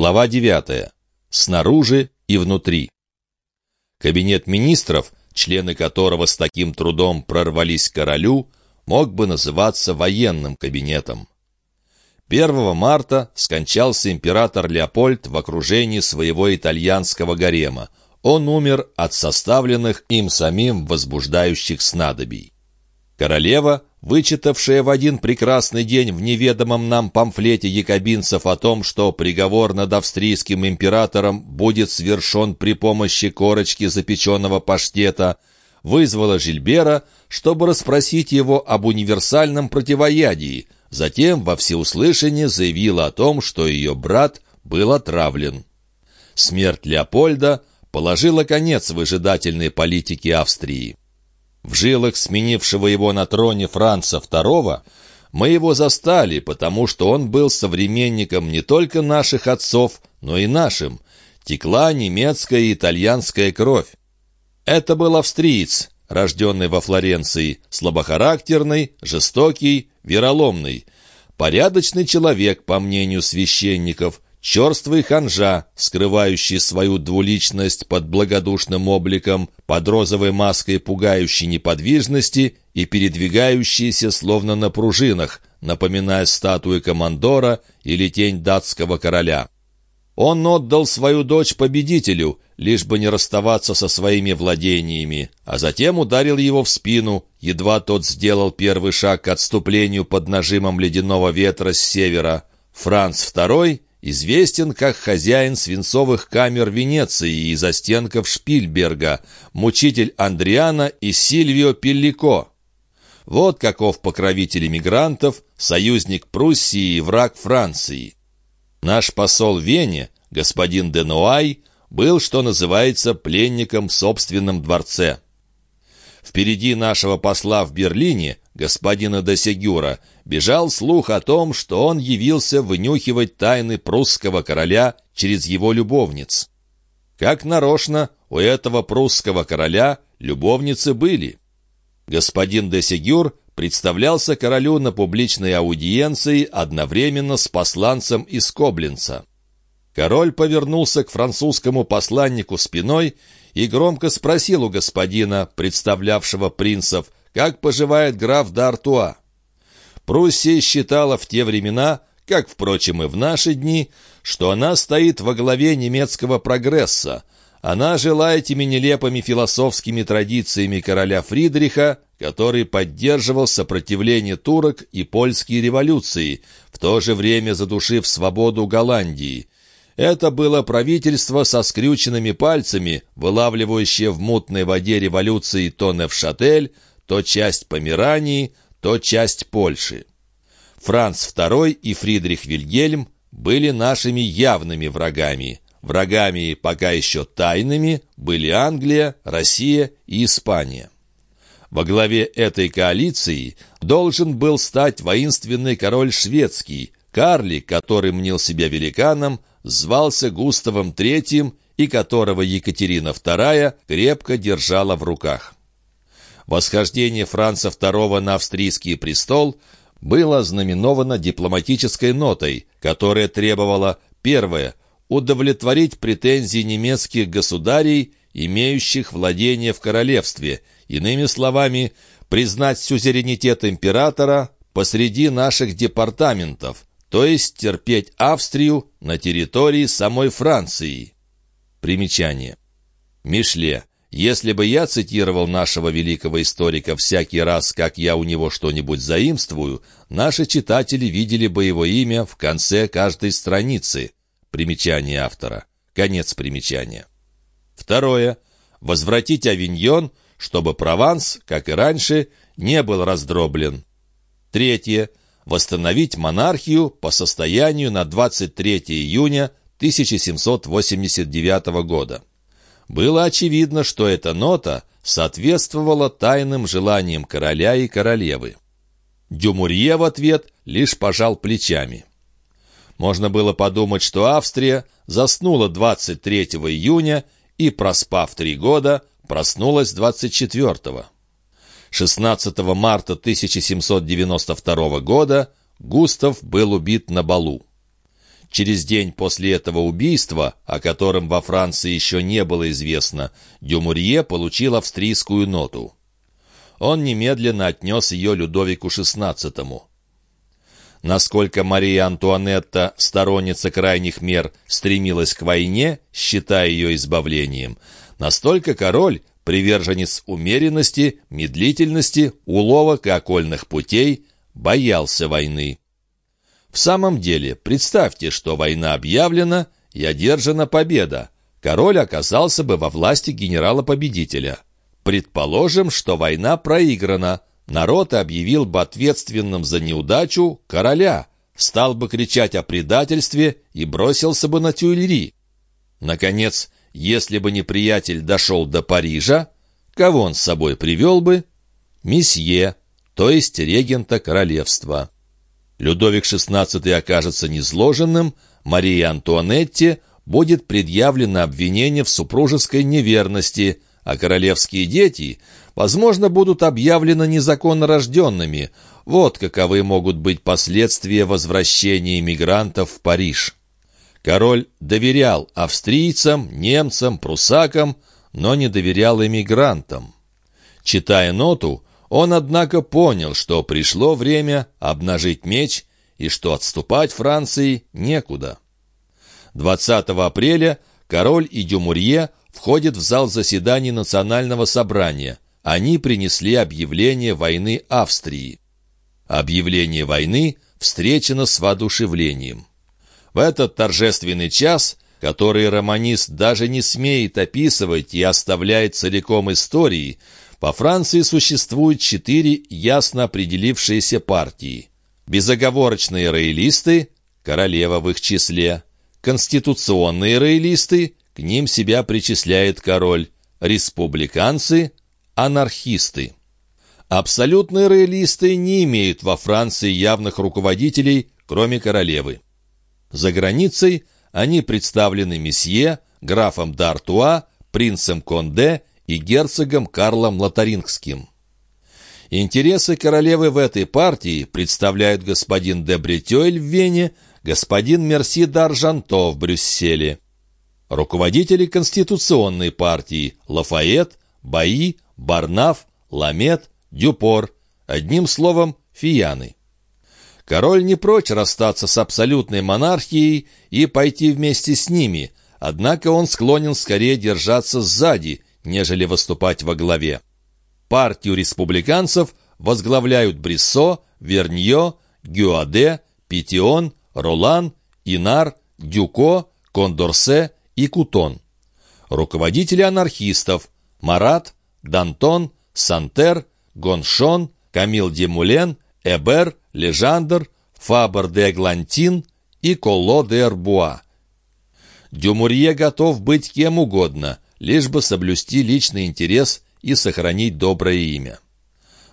Глава 9. Снаружи и внутри. Кабинет министров, члены которого с таким трудом прорвались к королю, мог бы называться военным кабинетом. 1 марта скончался император Леопольд в окружении своего итальянского гарема. Он умер от составленных им самим возбуждающих снадобий. Королева вычитавшая в один прекрасный день в неведомом нам памфлете якобинцев о том, что приговор над австрийским императором будет свершен при помощи корочки запеченного паштета, вызвала Жильбера, чтобы расспросить его об универсальном противоядии, затем во всеуслышание заявила о том, что ее брат был отравлен. Смерть Леопольда положила конец выжидательной политике Австрии. В жилах сменившего его на троне Франца II мы его застали, потому что он был современником не только наших отцов, но и нашим. Текла немецкая и итальянская кровь. Это был австриец, рожденный во Флоренции, слабохарактерный, жестокий, вероломный. Порядочный человек, по мнению священников, черствый ханжа, скрывающий свою двуличность под благодушным обликом, под розовой маской пугающей неподвижности и передвигающийся словно на пружинах, напоминая статуи командора или тень датского короля. Он отдал свою дочь победителю, лишь бы не расставаться со своими владениями, а затем ударил его в спину, едва тот сделал первый шаг к отступлению под нажимом ледяного ветра с севера. Франц II известен как хозяин свинцовых камер Венеции и застенков Шпильберга, мучитель Андриана и Сильвио Пеллико. Вот каков покровитель иммигрантов, союзник Пруссии и враг Франции. Наш посол Вене, господин Денуай, был, что называется, пленником в собственном дворце. Впереди нашего посла в Берлине, господина Досегюра, бежал слух о том, что он явился вынюхивать тайны прусского короля через его любовниц. Как нарочно, у этого прусского короля любовницы были. Господин Досегюр представлялся королю на публичной аудиенции одновременно с посланцем из Коблинца. Король повернулся к французскому посланнику спиной и громко спросил у господина, представлявшего принцев, как поживает граф Д'Артуа. Пруссия считала в те времена, как, впрочем, и в наши дни, что она стоит во главе немецкого прогресса. Она жила этими нелепыми философскими традициями короля Фридриха, который поддерживал сопротивление турок и польские революции, в то же время задушив свободу Голландии. Это было правительство со скрюченными пальцами, вылавливающее в мутной воде революции то Невшатель, то часть Померании, то часть Польши. Франц II и Фридрих Вильгельм были нашими явными врагами. Врагами пока еще тайными были Англия, Россия и Испания. Во главе этой коалиции должен был стать воинственный король шведский, Карли, который мнил себя великаном, звался Густавом III и которого Екатерина II крепко держала в руках. Восхождение Франца II на австрийский престол было знаменовано дипломатической нотой, которая требовала, первое, удовлетворить претензии немецких государей, имеющих владение в королевстве, иными словами, признать сюзеренитет императора посреди наших департаментов, то есть терпеть Австрию на территории самой Франции. Примечание. Мишле. Если бы я цитировал нашего великого историка всякий раз, как я у него что-нибудь заимствую, наши читатели видели бы его имя в конце каждой страницы. Примечание автора. Конец примечания. Второе. Возвратить Авиньон, чтобы Прованс, как и раньше, не был раздроблен. Третье восстановить монархию по состоянию на 23 июня 1789 года. Было очевидно, что эта нота соответствовала тайным желаниям короля и королевы. Дюмурье в ответ лишь пожал плечами. Можно было подумать, что Австрия заснула 23 июня и, проспав три года, проснулась 24 -го. 16 марта 1792 года Густав был убит на балу. Через день после этого убийства, о котором во Франции еще не было известно, Дюмурье получил австрийскую ноту. Он немедленно отнес ее Людовику XVI. Насколько Мария Антуанетта, сторонница крайних мер, стремилась к войне, считая ее избавлением, настолько король, приверженец умеренности, медлительности, уловок и окольных путей, боялся войны. В самом деле, представьте, что война объявлена и одержана победа. Король оказался бы во власти генерала-победителя. Предположим, что война проиграна. Народ объявил бы ответственным за неудачу короля, стал бы кричать о предательстве и бросился бы на Тюильри. Наконец, если бы неприятель дошел до Парижа, кого он с собой привел бы? Месье, то есть регента королевства. Людовик XVI окажется незложенным, Марии Антуанетте будет предъявлено обвинение в супружеской неверности, а королевские дети, возможно, будут объявлены незаконно рожденными. Вот каковы могут быть последствия возвращения иммигрантов в Париж. Король доверял австрийцам, немцам, прусакам, но не доверял эмигрантам. Читая ноту, он, однако, понял, что пришло время обнажить меч и что отступать Франции некуда. 20 апреля король и Дюмурье входят в зал заседаний Национального собрания. Они принесли объявление войны Австрии. Объявление войны встречено с воодушевлением. В этот торжественный час, который романист даже не смеет описывать и оставляет целиком истории, по Франции существует четыре ясно определившиеся партии. Безоговорочные роялисты, королева в их числе, конституционные роялисты, к ним себя причисляет король, республиканцы, анархисты. Абсолютные роялисты не имеют во Франции явных руководителей, кроме королевы. За границей они представлены месье, графом Д'Артуа, принцем Конде и герцогом Карлом Лотарингским. Интересы королевы в этой партии представляют господин де Бретёль в Вене, господин Мерси d'Аржанто в Брюсселе. Руководители Конституционной партии Лафайет, Баи, Барнаф, Ламет, Дюпор, одним словом, фияны. Король не прочь расстаться с абсолютной монархией и пойти вместе с ними, однако он склонен скорее держаться сзади нежели выступать во главе. Партию республиканцев возглавляют Бриссо, Верньо, Гюаде, Петион, Ролан, Инар, Дюко, Кондорсе и Кутон. Руководители анархистов – Марат, Дантон, Сантер, Гоншон, Камил Демулен, Эбер, Лежандр, Фабр де Глантин и Колло де Эрбуа. Дюмурье готов быть кем угодно – лишь бы соблюсти личный интерес и сохранить доброе имя.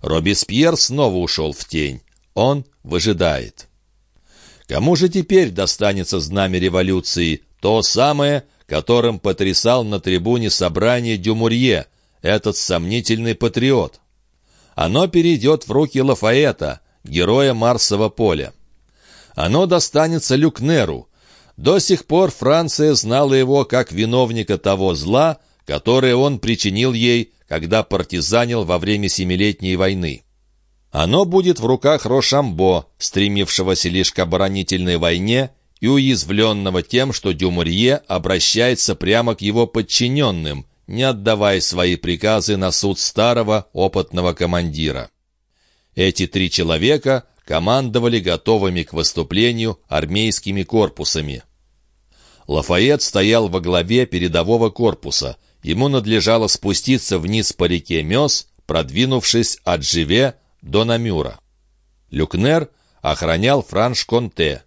Робеспьер снова ушел в тень. Он выжидает. Кому же теперь достанется знамя революции, то самое, которым потрясал на трибуне собрания Дюмурье, этот сомнительный патриот? Оно перейдет в руки Лафаэта, героя Марсового поля. Оно достанется Люкнеру, до сих пор Франция знала его как виновника того зла, которое он причинил ей, когда партизанил во время Семилетней войны. Оно будет в руках Рошамбо, стремившегося лишь к оборонительной войне и уязвленного тем, что Дюмурье обращается прямо к его подчиненным, не отдавая свои приказы на суд старого опытного командира. Эти три человека командовали готовыми к выступлению армейскими корпусами. Лафайет стоял во главе передового корпуса. Ему надлежало спуститься вниз по реке Мёс, продвинувшись от Живе до Намюра. Люкнер охранял Франш-Конте,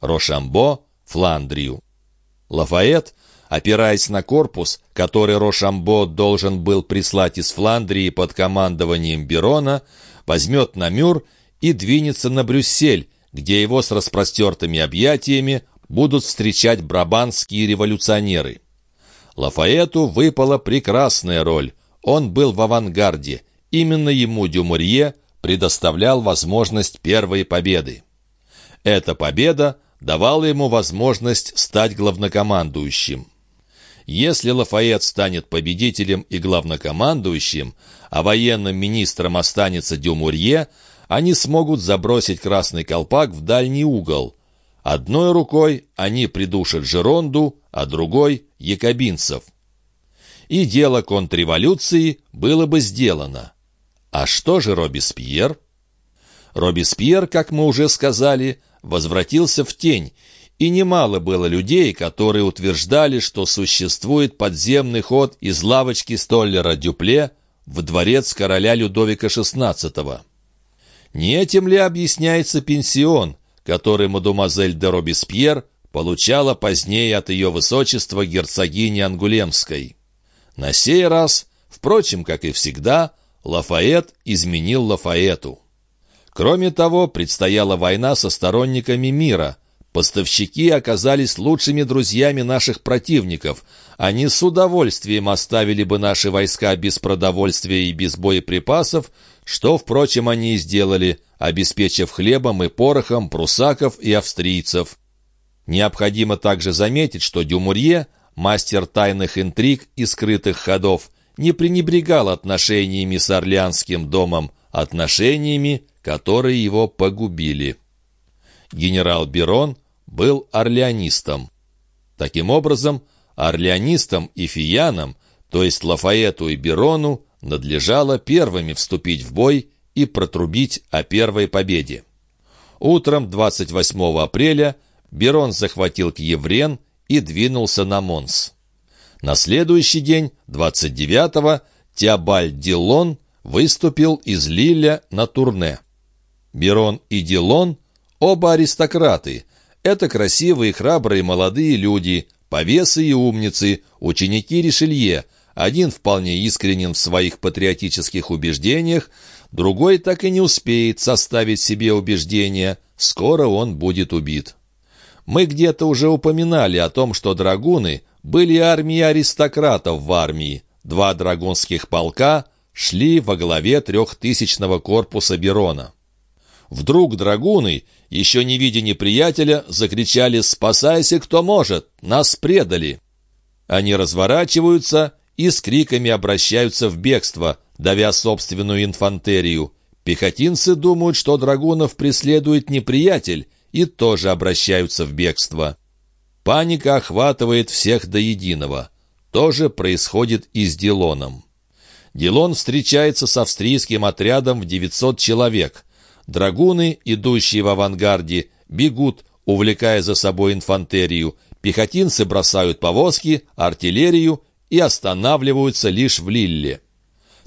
Рошамбо — Фландрию. Лафайет, опираясь на корпус, который Рошамбо должен был прислать из Фландрии под командованием Берона, возьмет Намюр и двинется на Брюссель, где его с распростертыми объятиями будут встречать брабанские революционеры. Лафаэту выпала прекрасная роль. Он был в авангарде. Именно ему Дюмурье предоставлял возможность первой победы. Эта победа давало ему возможность стать главнокомандующим. Если Лафайет станет победителем и главнокомандующим, а военным министром останется Дюмурье, они смогут забросить красный колпак в дальний угол. Одной рукой они придушат Жеронду, а другой — якобинцев. И дело контрреволюции было бы сделано. А что же Робеспьер? Робеспьер, как мы уже сказали, возвратился в тень и немало было людей, которые утверждали, что существует подземный ход из лавочки Столлера Дюпле в дворец короля Людовика XVI. Не этим ли объясняется пенсион, который мадемуазель де Робеспьер получала позднее от ее высочества герцогини Ангулемской? На сей раз, впрочем, как и всегда, Лафает изменил Лафаэту. Кроме того, предстояла война со сторонниками мира – Поставщики оказались лучшими друзьями наших противников. Они с удовольствием оставили бы наши войска без продовольствия и без боеприпасов, что, впрочем, они и сделали, обеспечив хлебом и порохом прусаков и австрийцев. Необходимо также заметить, что Дюмурье, мастер тайных интриг и скрытых ходов, не пренебрегал отношениями с Орлеанским домом, отношениями, которые его погубили генерал Берон был орлеонистом. Таким образом, орлеонистам и фиянам, то есть Лафаэту и Берону, надлежало первыми вступить в бой и протрубить о первой победе. Утром 28 апреля Берон захватил Кьеврен и двинулся на Монс. На следующий день, 29-го, Теобальд Дилон выступил из Лиля на турне. Берон и Дилон Оба аристократы. Это красивые, храбрые молодые люди, повесы и умницы, ученики Ришелье. Один вполне искренен в своих патриотических убеждениях, другой так и не успеет составить себе убеждения. Скоро он будет убит. Мы где-то уже упоминали о том, что драгуны были армией аристократов в армии. Два драгунских полка шли во главе трехтысячного корпуса Берона. Вдруг драгуны, еще не видя неприятеля, закричали «Спасайся, кто может! Нас предали!» Они разворачиваются и с криками обращаются в бегство, давя собственную инфантерию. Пехотинцы думают, что драгунов преследует неприятель, и тоже обращаются в бегство. Паника охватывает всех до единого. То же происходит и с Дилоном. Дилон встречается с австрийским отрядом в 900 человек. Драгуны, идущие в авангарде, бегут, увлекая за собой инфантерию. Пехотинцы бросают повозки, артиллерию и останавливаются лишь в Лилле.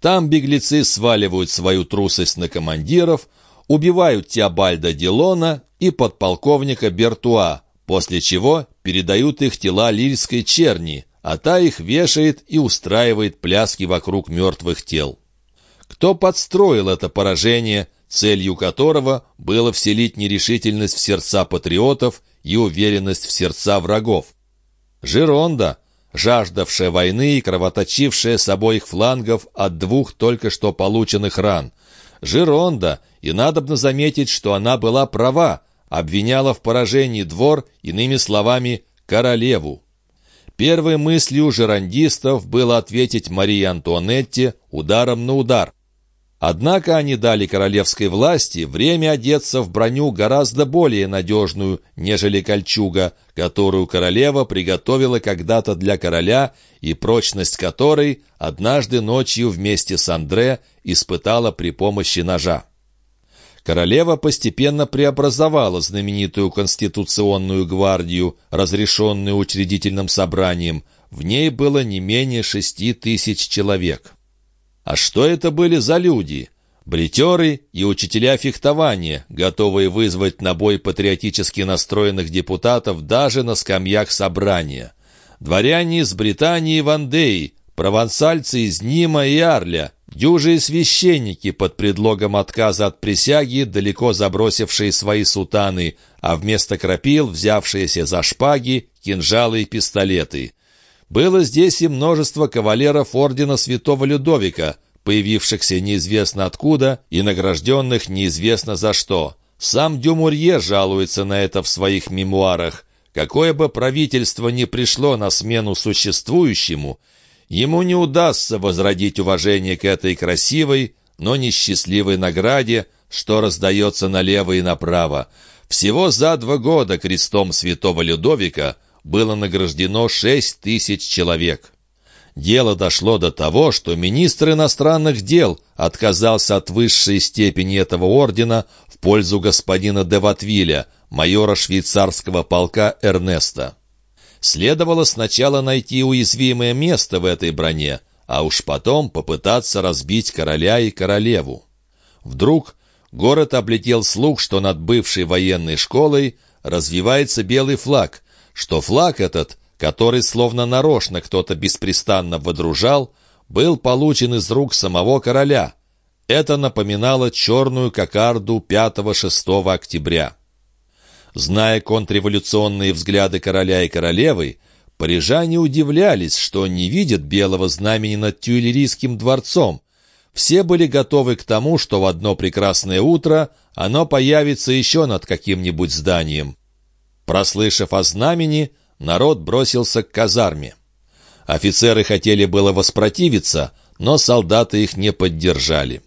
Там беглецы сваливают свою трусость на командиров, убивают Теобальда Дилона и подполковника Бертуа, после чего передают их тела лильской черни, а та их вешает и устраивает пляски вокруг мертвых тел. Кто подстроил это поражение, целью которого было вселить нерешительность в сердца патриотов и уверенность в сердца врагов. Жиронда, жаждавшая войны и кровоточившая с обоих флангов от двух только что полученных ран. Жиронда, и надобно заметить, что она была права, обвиняла в поражении двор, иными словами, королеву. Первой мыслью жерандистов было ответить Марии Антуанетте ударом на удар. Однако они дали королевской власти время одеться в броню гораздо более надежную, нежели кольчуга, которую королева приготовила когда-то для короля и прочность которой однажды ночью вместе с Андре испытала при помощи ножа. Королева постепенно преобразовала знаменитую конституционную гвардию, разрешенную учредительным собранием. В ней было не менее шести тысяч человек. А что это были за люди? Бритеры и учителя фехтования, готовые вызвать на бой патриотически настроенных депутатов даже на скамьях собрания. Дворяне из Британии и Вандеи, провансальцы из Нима и Арля, дюжие священники под предлогом отказа от присяги, далеко забросившие свои сутаны, а вместо крапил взявшиеся за шпаги, кинжалы и пистолеты. Было здесь и множество кавалеров ордена святого Людовика, появившихся неизвестно откуда и награжденных неизвестно за что. Сам Дюмурье жалуется на это в своих мемуарах. Какое бы правительство ни пришло на смену существующему, ему не удастся возродить уважение к этой красивой, но несчастливой награде, что раздается налево и направо. Всего за два года крестом святого Людовика было награждено шесть тысяч человек. Дело дошло до того, что министр иностранных дел отказался от высшей степени этого ордена в пользу господина де Ватвиля, майора швейцарского полка Эрнеста. Следовало сначала найти уязвимое место в этой броне, а уж потом попытаться разбить короля и королеву. Вдруг город облетел слух, что над бывшей военной школой развивается белый флаг, что флаг этот — который словно нарочно кто-то беспрестанно водружал, был получен из рук самого короля. Это напоминало черную кокарду 5-6 октября. Зная контрреволюционные взгляды короля и королевы, парижане удивлялись, что не видят белого знамени над Тюильрийским дворцом. Все были готовы к тому, что в одно прекрасное утро оно появится еще над каким-нибудь зданием. Прослышав о знамени, народ бросился к казарме. Офицеры хотели было воспротивиться, но солдаты их не поддержали.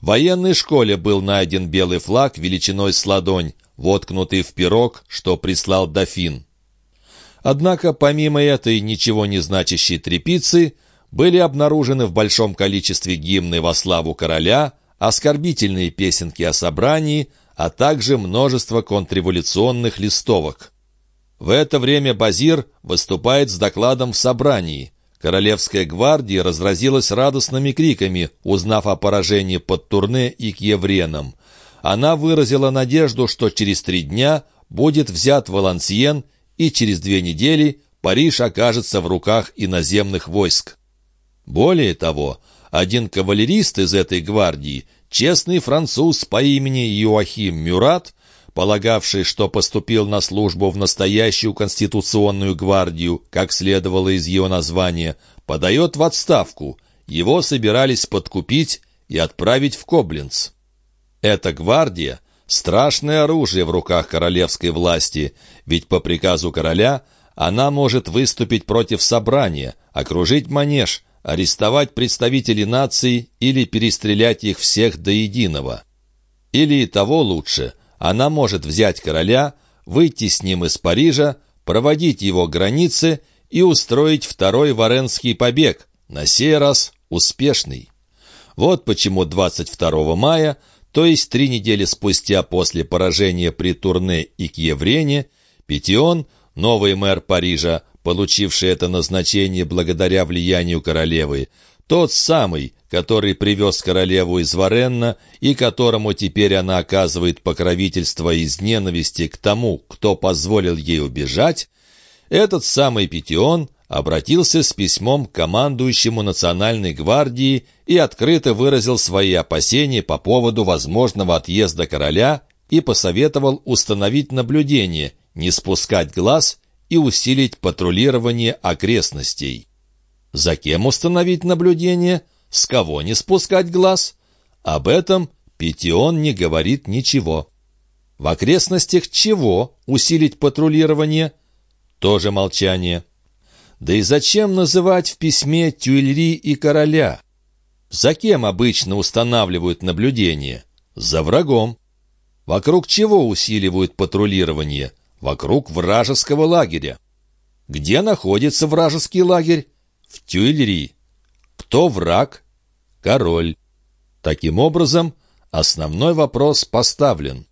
В военной школе был найден белый флаг величиной с ладонь, воткнутый в пирог, что прислал дофин. Однако, помимо этой ничего не значащей трепицы, были обнаружены в большом количестве гимны во славу короля, оскорбительные песенки о собрании, а также множество контрреволюционных листовок. В это время Базир выступает с докладом в собрании. Королевская гвардия разразилась радостными криками, узнав о поражении под Турне и Кьевреном. Она выразила надежду, что через три дня будет взят Валансиен, и через две недели Париж окажется в руках иноземных войск. Более того, один кавалерист из этой гвардии, честный француз по имени Юахим Мюрат, полагавший, что поступил на службу в настоящую конституционную гвардию, как следовало из ее названия, подает в отставку. Его собирались подкупить и отправить в Коблинц. Эта гвардия — страшное оружие в руках королевской власти, ведь по приказу короля она может выступить против собрания, окружить манеж, арестовать представителей нации или перестрелять их всех до единого. Или и того лучше — она может взять короля, выйти с ним из Парижа, проводить его границы и устроить второй варенский побег, на сей раз успешный. Вот почему 22 мая, то есть три недели спустя после поражения при Турне и Кьеврене, Петион, новый мэр Парижа, получивший это назначение благодаря влиянию королевы, тот самый, который привез королеву из Варенна и которому теперь она оказывает покровительство из ненависти к тому, кто позволил ей убежать, этот самый Петион обратился с письмом к командующему Национальной гвардии и открыто выразил свои опасения по поводу возможного отъезда короля и посоветовал установить наблюдение, не спускать глаз и усилить патрулирование окрестностей. За кем установить наблюдение? С кого не спускать глаз? Об этом Петион не говорит ничего. В окрестностях чего усилить патрулирование? Тоже молчание. Да и зачем называть в письме Тюильри и короля? За кем обычно устанавливают наблюдение? За врагом. Вокруг чего усиливают патрулирование? Вокруг вражеского лагеря. Где находится вражеский лагерь? в Тюильри. Кто враг? Король. Таким образом, основной вопрос поставлен.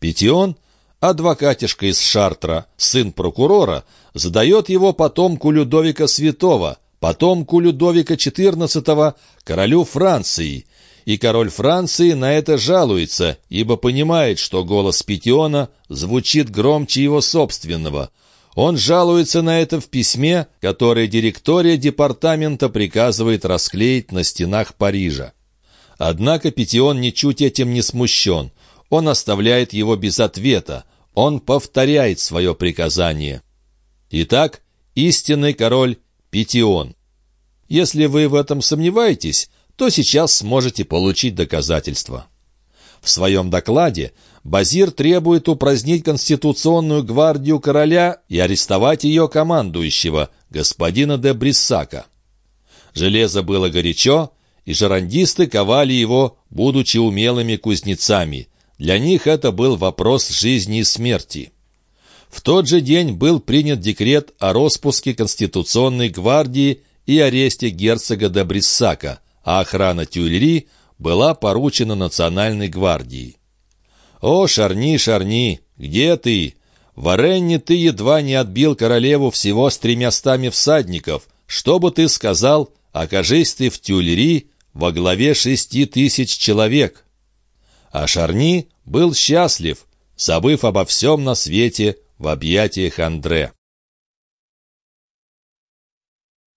Петион, адвокатишка из Шартра, сын прокурора, задает его потомку Людовика Святого, потомку Людовика XIV, королю Франции. И король Франции на это жалуется, ибо понимает, что голос Петиона звучит громче его собственного – он жалуется на это в письме, которое директория департамента приказывает расклеить на стенах Парижа. Однако Петион ничуть этим не смущен. Он оставляет его без ответа. Он повторяет свое приказание. Итак, истинный король Петион. Если вы в этом сомневаетесь, то сейчас сможете получить доказательства. В своем докладе Базир требует упразднить Конституционную гвардию короля и арестовать ее командующего, господина де Бриссака. Железо было горячо, и жерандисты ковали его, будучи умелыми кузнецами. Для них это был вопрос жизни и смерти. В тот же день был принят декрет о распуске Конституционной гвардии и аресте герцога де Бриссака, а охрана Тюильри была поручена Национальной гвардии. «О, Шарни, Шарни, где ты? В Оренне ты едва не отбил королеву всего с тремястами всадников. Что бы ты сказал, окажись ты в Тюльри во главе шести тысяч человек?» А Шарни был счастлив, забыв обо всем на свете в объятиях Андре.